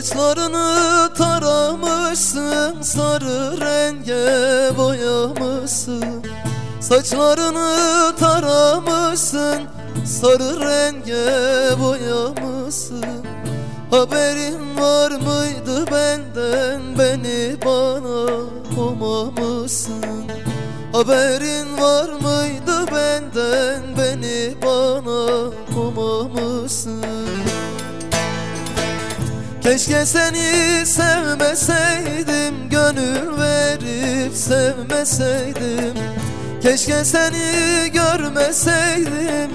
Saçlarını taramışsın Sarı renge boyamışsın. Saçlarını taramışsın Sarı renge boyamışsın. Haberin var mıydı benden Beni bana komamışsın Haberin var mıydı benden Beni bana komamışsın Keşke seni sevmeseydim Gönül verip sevmeseydim. Keşke seni görmeseydim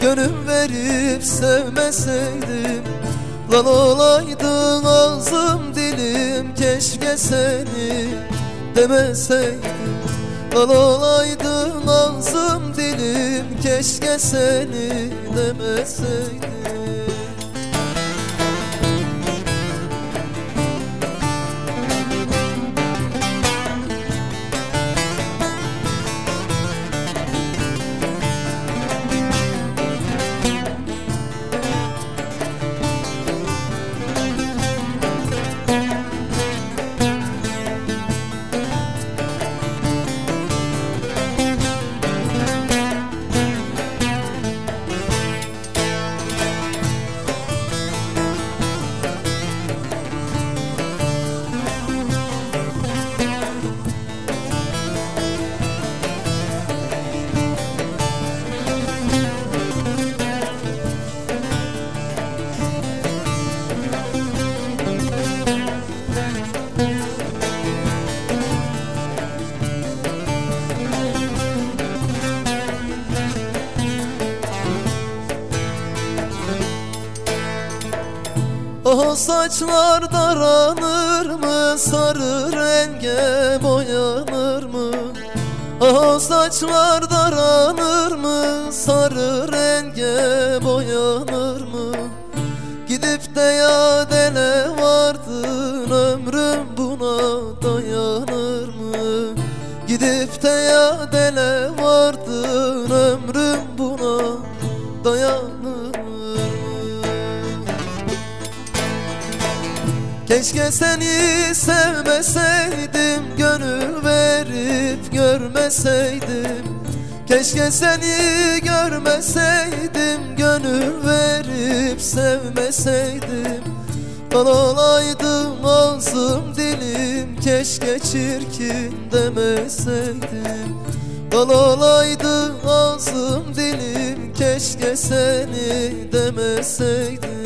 Gönül verip sevmeseydim. Lan olaydın ağzım dilim Keşke seni demeseydim. Lan olaydın ağzım dilim Keşke seni demeseydim O saçlar daranır mı? Sarı renge boyanır mı? O saçlar daranır mı? Sarı renge boyanır mı? Gidip de ya dele vardın ömrüm buna dayanır mı? Gidip de ya dele Keşke seni sevmeseydim Gönül verip görmeseydim. Keşke seni görmeseydim Gönül verip sevmeseydim. Bana olaydım ağzım dilim Keşke çirkin demeseydim. Bana olaydı ağzım dilim Keşke seni demeseydim